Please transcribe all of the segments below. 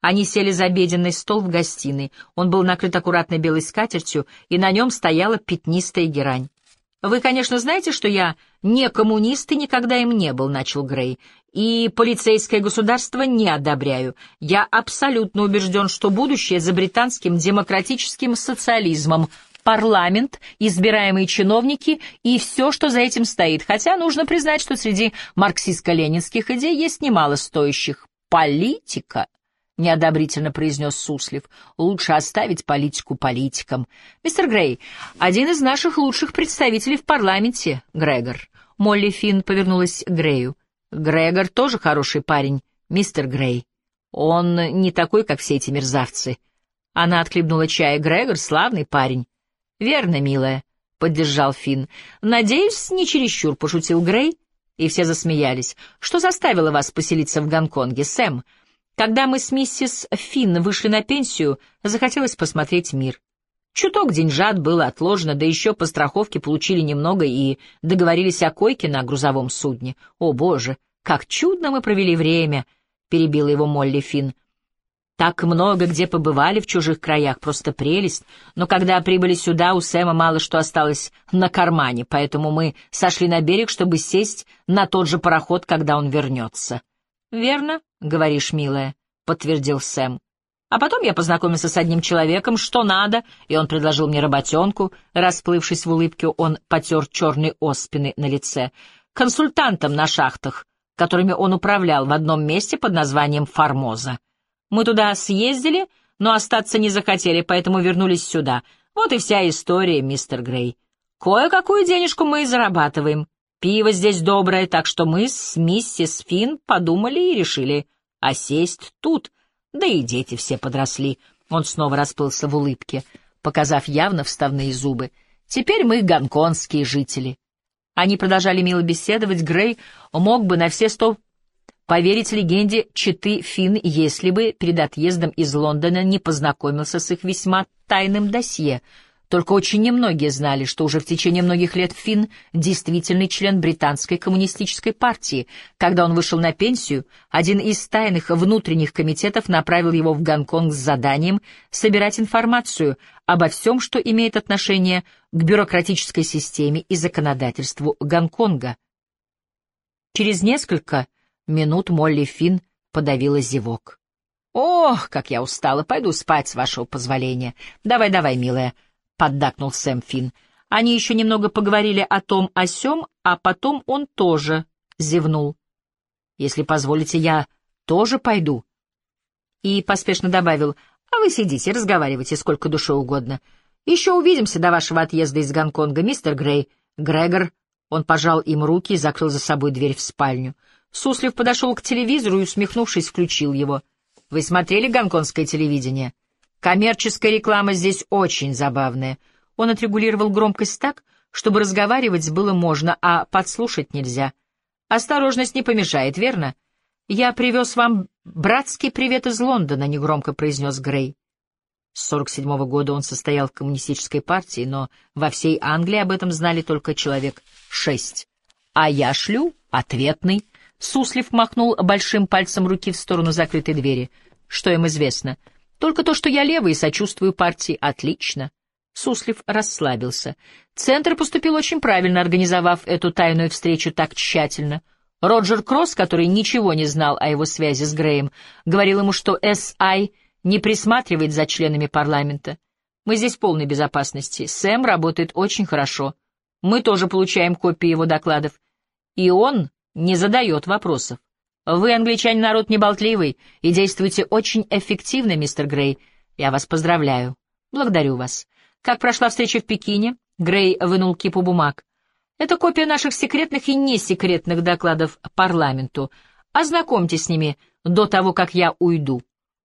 Они сели за обеденный стол в гостиной. Он был накрыт аккуратной белой скатертью, и на нем стояла пятнистая герань. «Вы, конечно, знаете, что я не коммунист и никогда им не был», — начал Грей. «И полицейское государство не одобряю. Я абсолютно убежден, что будущее за британским демократическим социализмом, парламент, избираемые чиновники и все, что за этим стоит, хотя нужно признать, что среди марксистско-ленинских идей есть немало стоящих. Политика — неодобрительно произнес Суслив. «Лучше оставить политику политикам. Мистер Грей, один из наших лучших представителей в парламенте, Грегор». Молли Финн повернулась к Грею. «Грегор тоже хороший парень, мистер Грей. Он не такой, как все эти мерзавцы». Она отхлебнула чай. «Грегор — славный парень». «Верно, милая», — поддержал Финн. «Надеюсь, не чересчур», — пошутил Грей, и все засмеялись. «Что заставило вас поселиться в Гонконге, Сэм?» Когда мы с миссис Финн вышли на пенсию, захотелось посмотреть мир. Чуток деньжат было отложено, да еще по страховке получили немного и договорились о койке на грузовом судне. О, боже, как чудно мы провели время, — перебила его Молли Финн. Так много где побывали в чужих краях, просто прелесть. Но когда прибыли сюда, у Сэма мало что осталось на кармане, поэтому мы сошли на берег, чтобы сесть на тот же пароход, когда он вернется. «Верно, говоришь, милая», — подтвердил Сэм. А потом я познакомился с одним человеком, что надо, и он предложил мне работенку. Расплывшись в улыбке, он потер черные оспины на лице. Консультантом на шахтах, которыми он управлял в одном месте под названием Формоза. Мы туда съездили, но остаться не захотели, поэтому вернулись сюда. Вот и вся история, мистер Грей. Кое-какую денежку мы и зарабатываем. Пиво здесь доброе, так что мы с миссис Финн подумали и решили осесть тут. Да и дети все подросли. Он снова расплылся в улыбке, показав явно вставные зубы. Теперь мы гонконгские жители. Они продолжали мило беседовать. Грей мог бы на все сто поверить легенде Читы Финн, если бы перед отъездом из Лондона не познакомился с их весьма тайным досье — только очень немногие знали, что уже в течение многих лет Финн — действительный член британской коммунистической партии. Когда он вышел на пенсию, один из тайных внутренних комитетов направил его в Гонконг с заданием собирать информацию обо всем, что имеет отношение к бюрократической системе и законодательству Гонконга. Через несколько минут Молли Финн подавила зевок. «Ох, как я устала! Пойду спать, с вашего позволения. Давай-давай, милая». — поддакнул Сэм Финн. Они еще немного поговорили о том о сём, а потом он тоже зевнул. «Если позволите, я тоже пойду». И поспешно добавил, «А вы сидите, разговаривайте сколько душе угодно. Еще увидимся до вашего отъезда из Гонконга, мистер Грей. Грегор...» Он пожал им руки и закрыл за собой дверь в спальню. Суслив подошел к телевизору и, усмехнувшись, включил его. «Вы смотрели гонконгское телевидение?» Коммерческая реклама здесь очень забавная. Он отрегулировал громкость так, чтобы разговаривать было можно, а подслушать нельзя. Осторожность не помешает, верно? Я привез вам братский привет из Лондона, негромко произнес Грей. С 47-го года он состоял в коммунистической партии, но во всей Англии об этом знали только человек шесть. А я шлю ответный. Суслив махнул большим пальцем руки в сторону закрытой двери. Что им известно? — только то, что я левый и сочувствую партии, отлично. Суслив расслабился. Центр поступил очень правильно, организовав эту тайную встречу так тщательно. Роджер Кросс, который ничего не знал о его связи с Греем, говорил ему, что С.I. не присматривает за членами парламента. Мы здесь в полной безопасности. Сэм работает очень хорошо. Мы тоже получаем копии его докладов. И он не задает вопросов. Вы, англичане, народ неболтливый и действуете очень эффективно, мистер Грей. Я вас поздравляю. Благодарю вас. Как прошла встреча в Пекине? Грей вынул кипу бумаг. Это копия наших секретных и несекретных докладов парламенту. Ознакомьтесь с ними до того, как я уйду.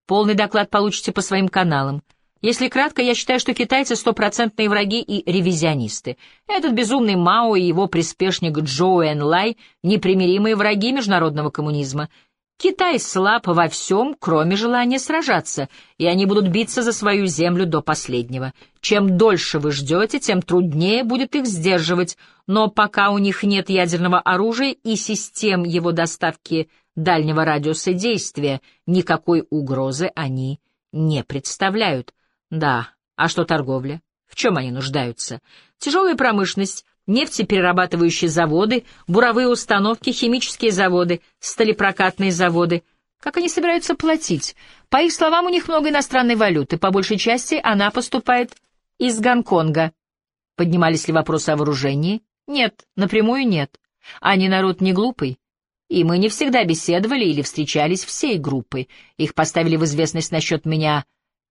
Полный доклад получите по своим каналам. Если кратко, я считаю, что китайцы — стопроцентные враги и ревизионисты. Этот безумный Мао и его приспешник Джоу Лай — непримиримые враги международного коммунизма. Китай слаб во всем, кроме желания сражаться, и они будут биться за свою землю до последнего. Чем дольше вы ждете, тем труднее будет их сдерживать, но пока у них нет ядерного оружия и систем его доставки дальнего радиуса действия, никакой угрозы они не представляют. Да, а что торговля? В чем они нуждаются? Тяжелая промышленность, нефтеперерабатывающие заводы, буровые установки, химические заводы, сталепрокатные заводы. Как они собираются платить? По их словам, у них много иностранной валюты, по большей части она поступает из Гонконга. Поднимались ли вопросы о вооружении? Нет, напрямую нет. Они народ не глупый. И мы не всегда беседовали или встречались всей группой. Их поставили в известность насчет меня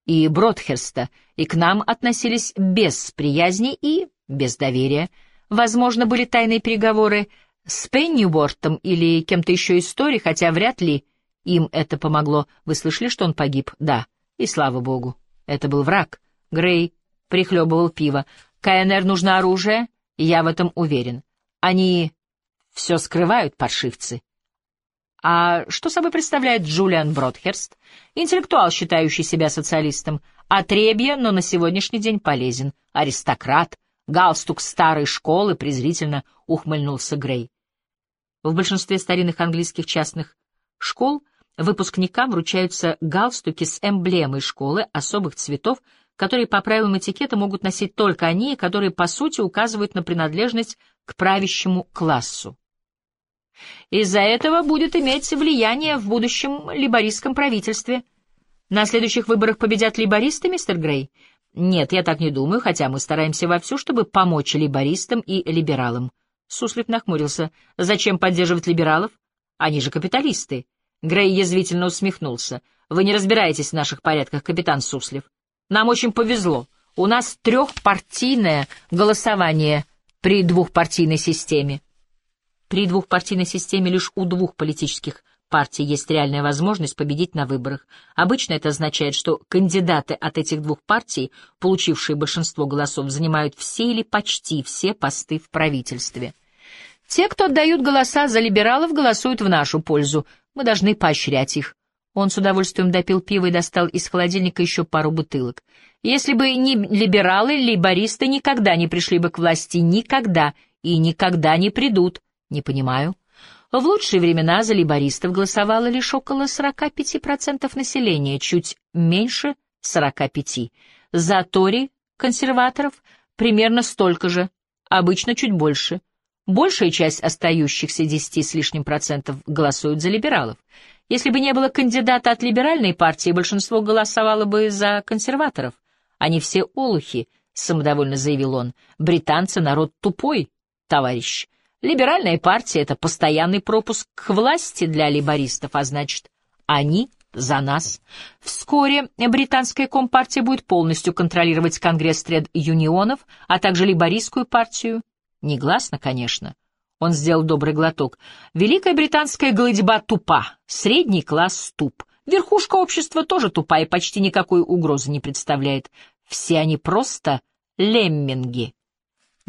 и Бродхерста, и к нам относились без приязни и без доверия. Возможно, были тайные переговоры с Пеннибортом или кем-то еще из истории, хотя вряд ли им это помогло. Вы слышали, что он погиб? Да. И слава богу. Это был враг. Грей прихлебывал пиво. КНР нужно оружие, я в этом уверен. Они все скрывают, паршивцы. А что собой представляет Джулиан Бродхерст? Интеллектуал, считающий себя социалистом. Отребье, но на сегодняшний день полезен. Аристократ. Галстук старой школы, презрительно ухмыльнулся Грей. В большинстве старинных английских частных школ выпускникам вручаются галстуки с эмблемой школы особых цветов, которые по правилам этикета могут носить только они, которые, по сути, указывают на принадлежность к правящему классу. Из-за этого будет иметь влияние в будущем либористском правительстве. На следующих выборах победят либористы, мистер Грей? Нет, я так не думаю, хотя мы стараемся вовсю, чтобы помочь либористам и либералам. Суслив нахмурился. Зачем поддерживать либералов? Они же капиталисты. Грей язвительно усмехнулся. Вы не разбираетесь в наших порядках, капитан Суслив. Нам очень повезло. У нас трехпартийное голосование при двухпартийной системе. При двухпартийной системе лишь у двух политических партий есть реальная возможность победить на выборах. Обычно это означает, что кандидаты от этих двух партий, получившие большинство голосов, занимают все или почти все посты в правительстве. Те, кто отдают голоса за либералов, голосуют в нашу пользу. Мы должны поощрять их. Он с удовольствием допил пиво и достал из холодильника еще пару бутылок. Если бы не либералы, лейбористы никогда не пришли бы к власти, никогда, и никогда не придут. Не понимаю. В лучшие времена за либористов голосовало лишь около 45% населения, чуть меньше 45%. За Тори, консерваторов, примерно столько же, обычно чуть больше. Большая часть остающихся 10 с лишним процентов голосуют за либералов. Если бы не было кандидата от либеральной партии, большинство голосовало бы за консерваторов. Они все олухи, — самодовольно заявил он. Британцы — народ тупой, товарищ. Либеральная партия — это постоянный пропуск к власти для либористов, а значит, они за нас. Вскоре британская компартия будет полностью контролировать Конгресс тред-юнионов, а также либористскую партию. Негласно, конечно. Он сделал добрый глоток. Великая британская голодьба тупа, средний класс туп. Верхушка общества тоже тупа и почти никакой угрозы не представляет. Все они просто лемминги.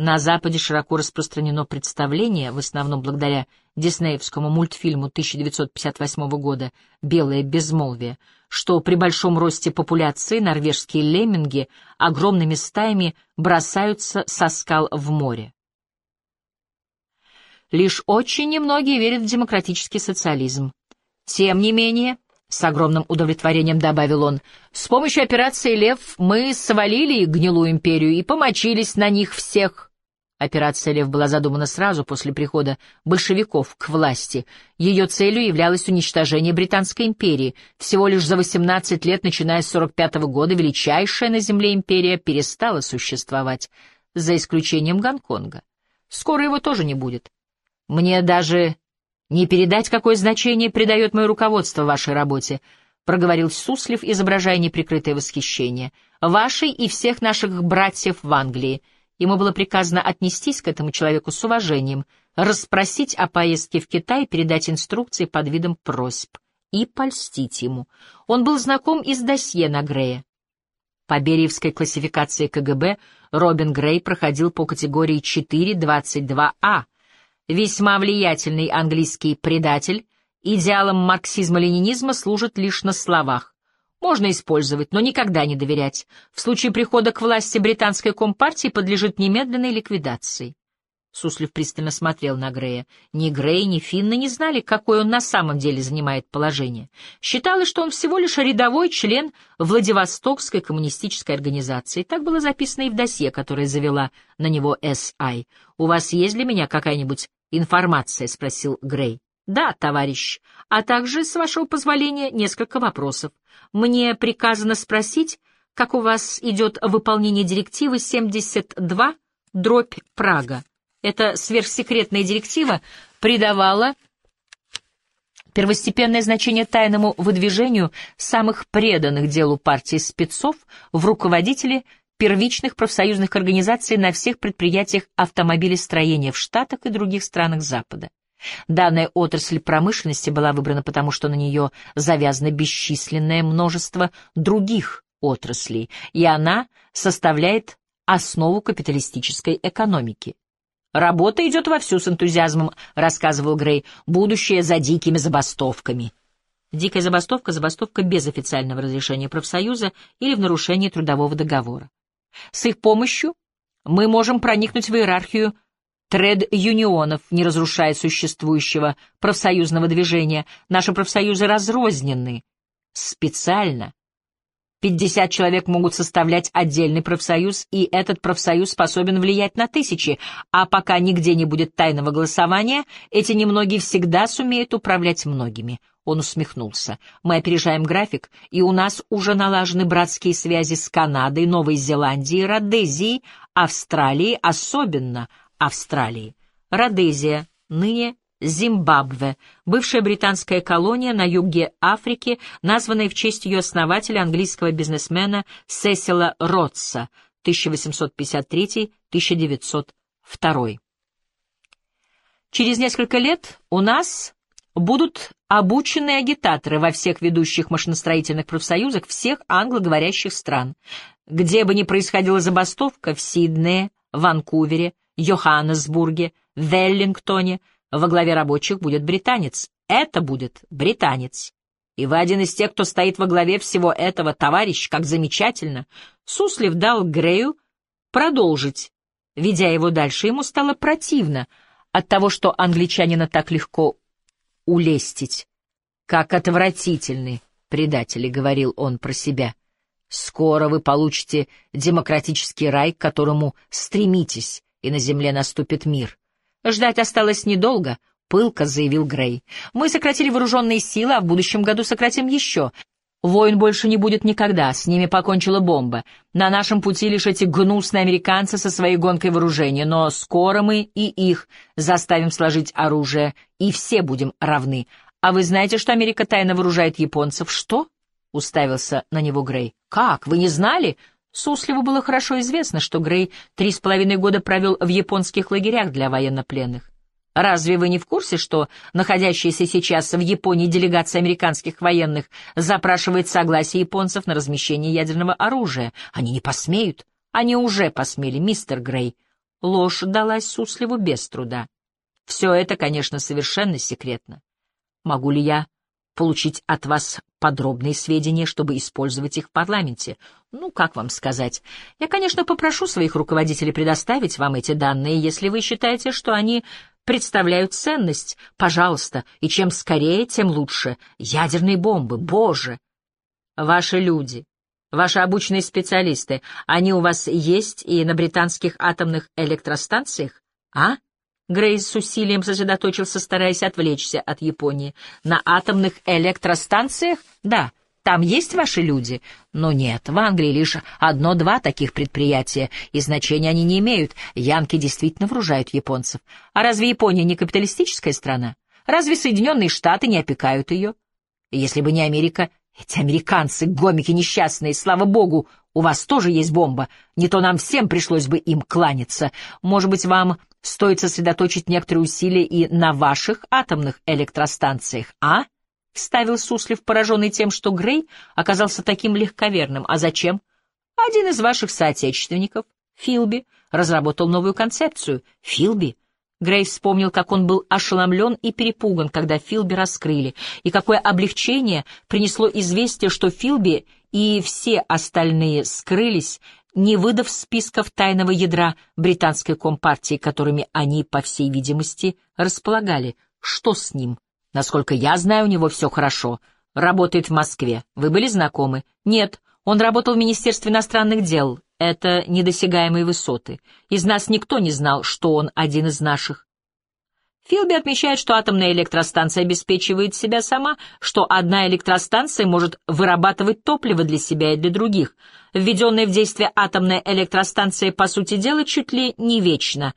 На Западе широко распространено представление, в основном благодаря диснеевскому мультфильму 1958 года «Белое безмолвие», что при большом росте популяции норвежские лемминги огромными стаями бросаются со скал в море. Лишь очень немногие верят в демократический социализм. Тем не менее, с огромным удовлетворением добавил он, с помощью операции «Лев» мы свалили гнилую империю и помочились на них всех. Операция «Лев» была задумана сразу после прихода большевиков к власти. Ее целью являлось уничтожение Британской империи. Всего лишь за 18 лет, начиная с 45 -го года, величайшая на Земле империя перестала существовать, за исключением Гонконга. Скоро его тоже не будет. Мне даже не передать, какое значение придает мое руководство вашей работе, — проговорил Суслив, изображая неприкрытое восхищение. — Вашей и всех наших братьев в Англии — Ему было приказано отнестись к этому человеку с уважением, расспросить о поездке в Китай, передать инструкции под видом просьб и польстить ему. Он был знаком и с досье на Грея. По Бериевской классификации КГБ Робин Грей проходил по категории 4.22а. Весьма влиятельный английский предатель, идеалом марксизма-ленинизма служит лишь на словах. Можно использовать, но никогда не доверять. В случае прихода к власти британской компартии подлежит немедленной ликвидации. Суслив пристально смотрел на Грея. Ни Грей, ни Финна не знали, какое он на самом деле занимает положение. Считалось, что он всего лишь рядовой член Владивостокской коммунистической организации. Так было записано и в досье, которое завела на него С.I. «У вас есть для меня какая-нибудь информация?» — спросил Грей. «Да, товарищ. А также, с вашего позволения, несколько вопросов. Мне приказано спросить, как у вас идет выполнение директивы 72 дробь Прага. Эта сверхсекретная директива придавала первостепенное значение тайному выдвижению самых преданных делу партии спецов в руководители первичных профсоюзных организаций на всех предприятиях автомобилестроения в Штатах и других странах Запада. Данная отрасль промышленности была выбрана потому, что на нее завязано бесчисленное множество других отраслей, и она составляет основу капиталистической экономики. «Работа идет вовсю с энтузиазмом», — рассказывал Грей, — «будущее за дикими забастовками». Дикая забастовка — забастовка без официального разрешения профсоюза или в нарушении трудового договора. С их помощью мы можем проникнуть в иерархию тред-юнионов, не разрушая существующего профсоюзного движения. Наши профсоюзы разрознены специально 50 человек могут составлять отдельный профсоюз, и этот профсоюз способен влиять на тысячи, а пока нигде не будет тайного голосования, эти немногие всегда сумеют управлять многими. Он усмехнулся. Мы опережаем график, и у нас уже налажены братские связи с Канадой, Новой Зеландией, Родезией, Австралией, особенно Австралией. Родезия, ныне Зимбабве, бывшая британская колония на юге Африки, названная в честь ее основателя, английского бизнесмена Сесила Ротса, 1853-1902. Через несколько лет у нас будут обученные агитаторы во всех ведущих машиностроительных профсоюзах всех англоговорящих стран. Где бы ни происходила забастовка, в Сиднее, Ванкувере, Йоханнесбурге, Веллингтоне, во главе рабочих будет британец. Это будет британец. И вы один из тех, кто стоит во главе всего этого, товарищ, как замечательно. Суслив дал Грею продолжить. Ведя его дальше, ему стало противно от того, что англичанина так легко улестить. Как отвратительны предатели, — говорил он про себя. Скоро вы получите демократический рай, к которому стремитесь, и на земле наступит мир. Ждать осталось недолго, пылко заявил Грей. Мы сократили вооруженные силы, а в будущем году сократим еще. Войн больше не будет никогда, с ними покончила бомба. На нашем пути лишь эти гнусные американцы со своей гонкой вооружения, но скоро мы и их заставим сложить оружие, и все будем равны. А вы знаете, что Америка тайно вооружает японцев? Что? — уставился на него Грей. «Как? Вы не знали? Сусливу было хорошо известно, что Грей три с половиной года провел в японских лагерях для военнопленных. Разве вы не в курсе, что находящаяся сейчас в Японии делегация американских военных запрашивает согласие японцев на размещение ядерного оружия? Они не посмеют. Они уже посмели, мистер Грей. Ложь далась Сусливу без труда. Все это, конечно, совершенно секретно. Могу ли я получить от вас подробные сведения, чтобы использовать их в парламенте. Ну, как вам сказать? Я, конечно, попрошу своих руководителей предоставить вам эти данные, если вы считаете, что они представляют ценность. Пожалуйста, и чем скорее, тем лучше. Ядерные бомбы, боже! Ваши люди, ваши обученные специалисты, они у вас есть и на британских атомных электростанциях, а? Грейс с усилием сосредоточился, стараясь отвлечься от Японии. «На атомных электростанциях? Да. Там есть ваши люди? Но нет, в Англии лишь одно-два таких предприятия, и значения они не имеют. Янки действительно вооружают японцев. А разве Япония не капиталистическая страна? Разве Соединенные Штаты не опекают ее? Если бы не Америка, эти американцы, гомики несчастные, слава богу, у вас тоже есть бомба. Не то нам всем пришлось бы им кланяться. Может быть, вам стоит сосредоточить некоторые усилия и на ваших атомных электростанциях, а? — вставил Суслив, пораженный тем, что Грей оказался таким легковерным. А зачем? Один из ваших соотечественников, Филби, разработал новую концепцию. Филби? Грей вспомнил, как он был ошеломлен и перепуган, когда Филби раскрыли, и какое облегчение принесло известие, что Филби и все остальные скрылись не выдав списков тайного ядра британской компартии, которыми они, по всей видимости, располагали. Что с ним? Насколько я знаю, у него все хорошо. Работает в Москве. Вы были знакомы? Нет, он работал в Министерстве иностранных дел. Это недосягаемые высоты. Из нас никто не знал, что он один из наших. Филби отмечает, что атомная электростанция обеспечивает себя сама, что одна электростанция может вырабатывать топливо для себя и для других. Введенная в действие атомная электростанция, по сути дела, чуть ли не вечна.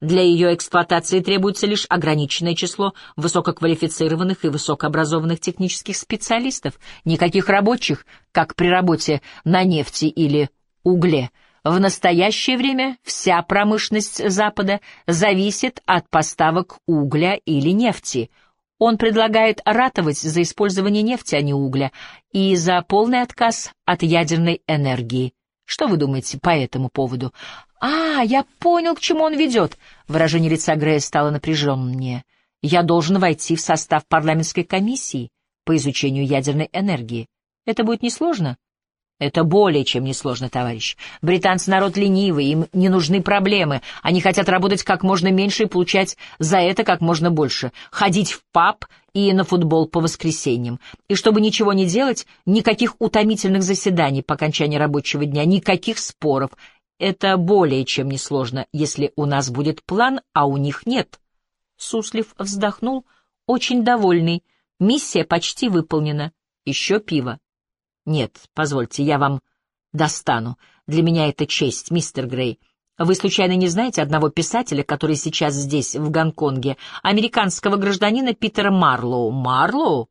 Для ее эксплуатации требуется лишь ограниченное число высококвалифицированных и высокообразованных технических специалистов, никаких рабочих, как при работе на нефти или угле – в настоящее время вся промышленность Запада зависит от поставок угля или нефти. Он предлагает ратовать за использование нефти, а не угля, и за полный отказ от ядерной энергии. Что вы думаете по этому поводу? «А, я понял, к чему он ведет!» Выражение лица Грея стало напряженнее. «Я должен войти в состав парламентской комиссии по изучению ядерной энергии. Это будет несложно?» Это более чем несложно, товарищ. Британцы народ ленивый, им не нужны проблемы. Они хотят работать как можно меньше и получать за это как можно больше. Ходить в паб и на футбол по воскресеньям. И чтобы ничего не делать, никаких утомительных заседаний по окончании рабочего дня, никаких споров. Это более чем несложно, если у нас будет план, а у них нет. Суслив вздохнул, очень довольный. Миссия почти выполнена. Еще пиво. Нет, позвольте, я вам достану. Для меня это честь, мистер Грей. Вы случайно не знаете одного писателя, который сейчас здесь, в Гонконге, американского гражданина Питера Марлоу? Марлоу?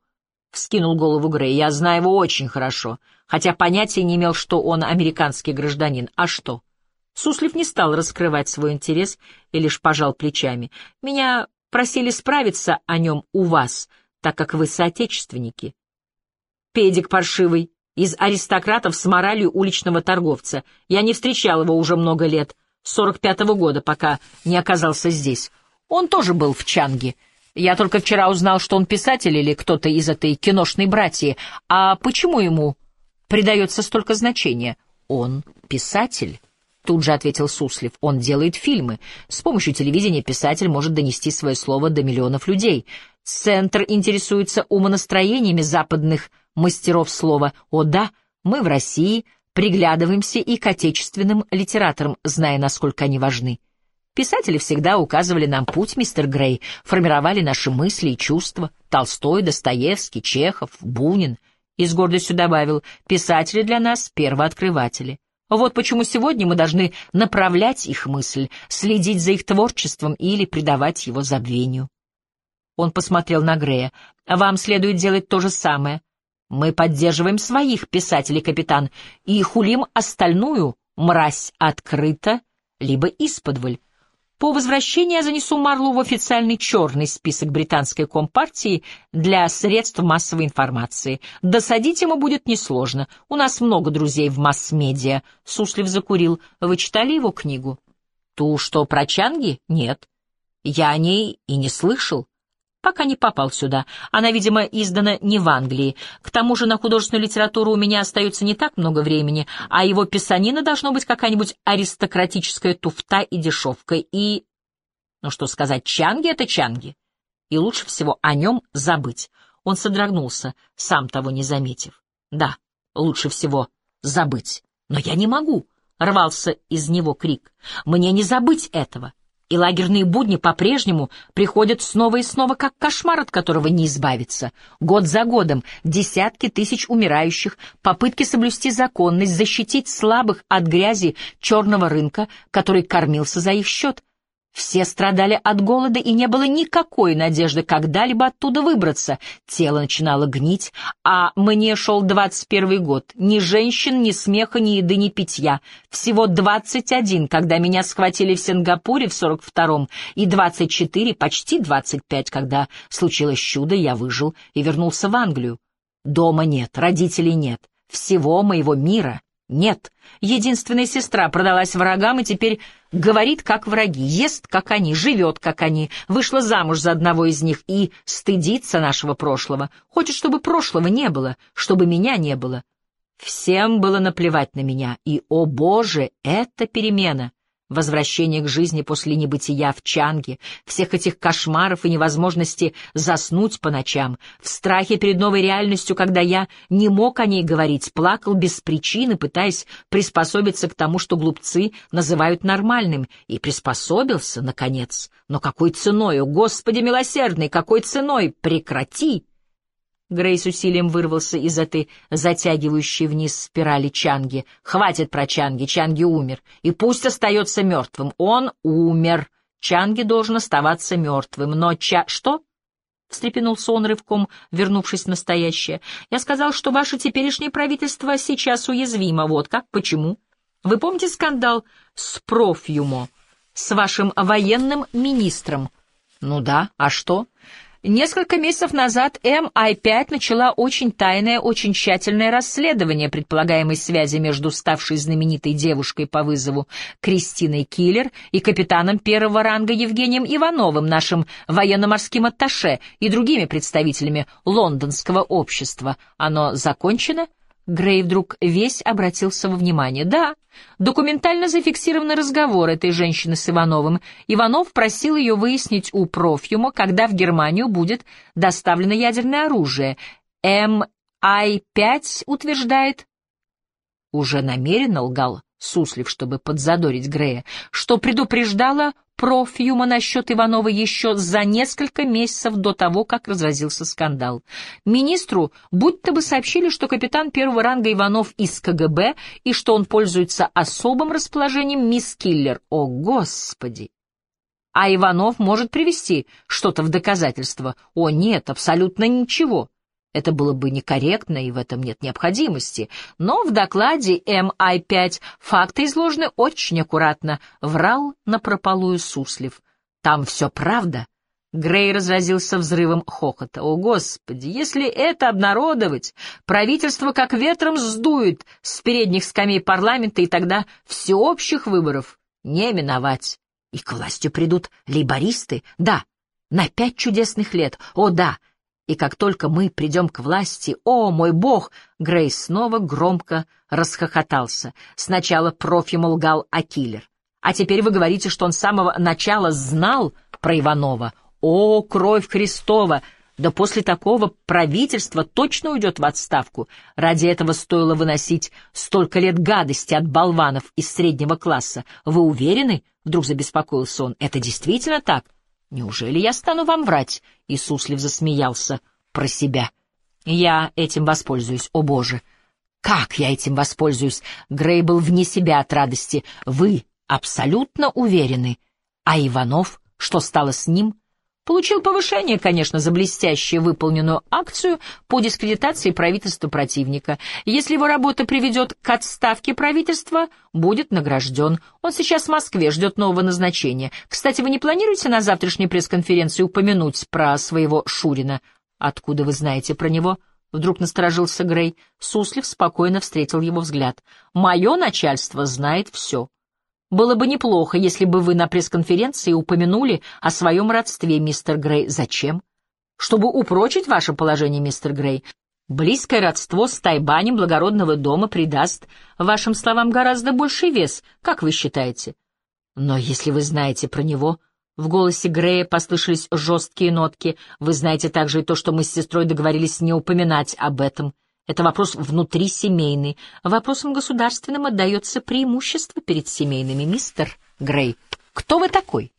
Вскинул голову Грей. Я знаю его очень хорошо, хотя понятия не имел, что он американский гражданин. А что? Суслив не стал раскрывать свой интерес и лишь пожал плечами. Меня просили справиться о нем у вас, так как вы соотечественники. Педик паршивый, из аристократов с моралью уличного торговца. Я не встречал его уже много лет, с 45-го года, пока не оказался здесь. Он тоже был в Чанге. Я только вчера узнал, что он писатель или кто-то из этой киношной братьи. А почему ему придается столько значения? Он писатель. Тут же ответил Суслив. Он делает фильмы. С помощью телевидения писатель может донести свое слово до миллионов людей. Центр интересуется умонастроениями западных мастеров слова. О да, мы в России приглядываемся и к отечественным литераторам, зная, насколько они важны. Писатели всегда указывали нам путь, мистер Грей, формировали наши мысли и чувства. Толстой, Достоевский, Чехов, Бунин. И с гордостью добавил, писатели для нас — первооткрыватели. Вот почему сегодня мы должны направлять их мысль, следить за их творчеством или предавать его забвению. Он посмотрел на Грея. «Вам следует делать то же самое. Мы поддерживаем своих писателей, капитан, и хулим остальную мразь открыто, либо исподволь. По возвращении я занесу Марлу в официальный черный список британской компартии для средств массовой информации. Досадить ему будет несложно. У нас много друзей в масс-медиа. Суслив закурил. Вы читали его книгу? Ту, что про Чанги? Нет. Я о ней и не слышал пока не попал сюда. Она, видимо, издана не в Англии. К тому же на художественную литературу у меня остается не так много времени, а его писанина должно быть какая-нибудь аристократическая туфта и дешевка. И, ну что сказать, Чанги — это Чанги. И лучше всего о нем забыть. Он содрогнулся, сам того не заметив. Да, лучше всего забыть. Но я не могу, — рвался из него крик. Мне не забыть этого и лагерные будни по-прежнему приходят снова и снова, как кошмар, от которого не избавиться. Год за годом десятки тысяч умирающих, попытки соблюсти законность, защитить слабых от грязи черного рынка, который кормился за их счет — все страдали от голода, и не было никакой надежды когда-либо оттуда выбраться. Тело начинало гнить, а мне шел двадцать первый год. Ни женщин, ни смеха, ни еды, ни питья. Всего двадцать один, когда меня схватили в Сингапуре в сорок втором, и двадцать четыре, почти двадцать пять, когда случилось чудо, я выжил и вернулся в Англию. Дома нет, родителей нет, всего моего мира нет, единственная сестра продалась врагам и теперь говорит, как враги, ест, как они, живет, как они, вышла замуж за одного из них и стыдится нашего прошлого, хочет, чтобы прошлого не было, чтобы меня не было. Всем было наплевать на меня, и, о боже, это перемена! Возвращение к жизни после небытия в Чанге, всех этих кошмаров и невозможности заснуть по ночам, в страхе перед новой реальностью, когда я не мог о ней говорить, плакал без причины, пытаясь приспособиться к тому, что глупцы называют нормальным, и приспособился, наконец. Но какой ценой, о Господи милосердный, какой ценой? Прекрати! Грей с усилием вырвался из этой затягивающей вниз спирали Чанги. «Хватит про Чанги, Чанги умер, и пусть остается мертвым. Он умер. Чанги должен оставаться мертвым, но Ча... Что?» — встрепенулся он рывком, вернувшись в настоящее. «Я сказал, что ваше теперешнее правительство сейчас уязвимо. Вот как? Почему? Вы помните скандал с профьюмо, с вашим военным министром?» «Ну да, а что?» Несколько месяцев назад MI5 начала очень тайное, очень тщательное расследование предполагаемой связи между ставшей знаменитой девушкой по вызову Кристиной Киллер и капитаном первого ранга Евгением Ивановым, нашим военно-морским атташе, и другими представителями лондонского общества. Оно закончено? Грей вдруг весь обратился во внимание. Да, документально зафиксированный разговор этой женщины с Ивановым. Иванов просил ее выяснить у профьюма, когда в Германию будет доставлено ядерное оружие. МИ-5 утверждает... Уже намеренно лгал Суслив, чтобы подзадорить Грея, что предупреждала профьюма насчет Иванова еще за несколько месяцев до того, как разразился скандал. Министру будто бы сообщили, что капитан первого ранга Иванов из КГБ и что он пользуется особым расположением мисс Киллер. О, Господи! А Иванов может привести что-то в доказательство. О, нет, абсолютно ничего. Это было бы некорректно, и в этом нет необходимости. Но в докладе МИ-5 факты изложены очень аккуратно, врал напропалую Суслив. Там все правда. Грей разразился взрывом хохота. «О, Господи, если это обнародовать, правительство как ветром сдует с передних скамей парламента, и тогда всеобщих выборов не миновать. И к власти придут лейбористы? Да, на пять чудесных лет. О, да, и как только мы придем к власти, о, мой бог, Грейс снова громко расхохотался. Сначала профим лгал о киллер. А теперь вы говорите, что он с самого начала знал про Иванова. О, кровь Христова! Да после такого правительство точно уйдет в отставку. Ради этого стоило выносить столько лет гадости от болванов из среднего класса. Вы уверены? Вдруг забеспокоился он. Это действительно так? Неужели я стану вам врать? Иисуслив засмеялся про себя. Я этим воспользуюсь, о боже! Как я этим воспользуюсь? Грей был вне себя от радости. Вы абсолютно уверены. А Иванов, что стало с ним? Получил повышение, конечно, за блестяще выполненную акцию по дискредитации правительства противника. Если его работа приведет к отставке правительства, будет награжден. Он сейчас в Москве, ждет нового назначения. Кстати, вы не планируете на завтрашней пресс-конференции упомянуть про своего Шурина? Откуда вы знаете про него? Вдруг насторожился Грей. Суслив спокойно встретил его взгляд. Мое начальство знает все. Было бы неплохо, если бы вы на пресс-конференции упомянули о своем родстве, мистер Грей. Зачем? Чтобы упрочить ваше положение, мистер Грей. Близкое родство с Тайбанем благородного дома придаст вашим словам гораздо больший вес, как вы считаете? Но если вы знаете про него... В голосе Грея послышались жесткие нотки. Вы знаете также и то, что мы с сестрой договорились не упоминать об этом. Это вопрос внутрисемейный. Вопросам государственным отдается преимущество перед семейными, мистер Грей. Кто вы такой?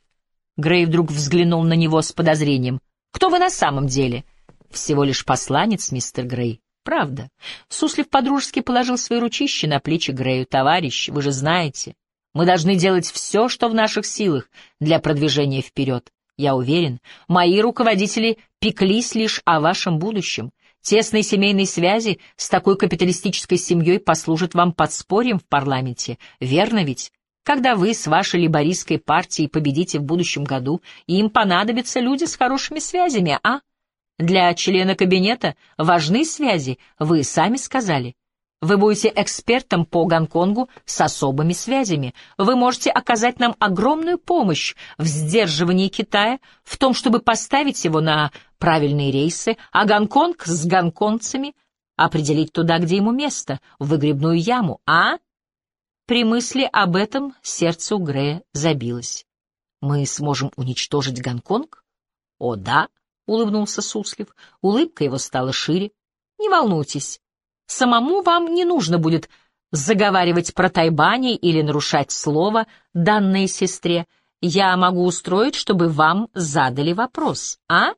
Грей вдруг взглянул на него с подозрением. Кто вы на самом деле? Всего лишь посланец, мистер Грей. Правда. Суслив подружески положил свои ручища на плечи Грею. Товарищ, вы же знаете, мы должны делать все, что в наших силах для продвижения вперед. Я уверен, мои руководители пеклись лишь о вашем будущем. Тесные семейные связи с такой капиталистической семьей послужат вам подспорьем в парламенте, верно ведь? Когда вы с вашей либористской партией победите в будущем году, им понадобятся люди с хорошими связями, а? Для члена кабинета важны связи, вы сами сказали. Вы будете экспертом по Гонконгу с особыми связями. Вы можете оказать нам огромную помощь в сдерживании Китая, в том, чтобы поставить его на правильные рейсы, а Гонконг с гонконгцами определить туда, где ему место, в выгребную яму, а? При мысли об этом сердце у Грея забилось. Мы сможем уничтожить Гонконг? О, да, — улыбнулся Суслив. Улыбка его стала шире. Не волнуйтесь. Самому вам не нужно будет заговаривать про Тайбани или нарушать слово, данное сестре. Я могу устроить, чтобы вам задали вопрос, а?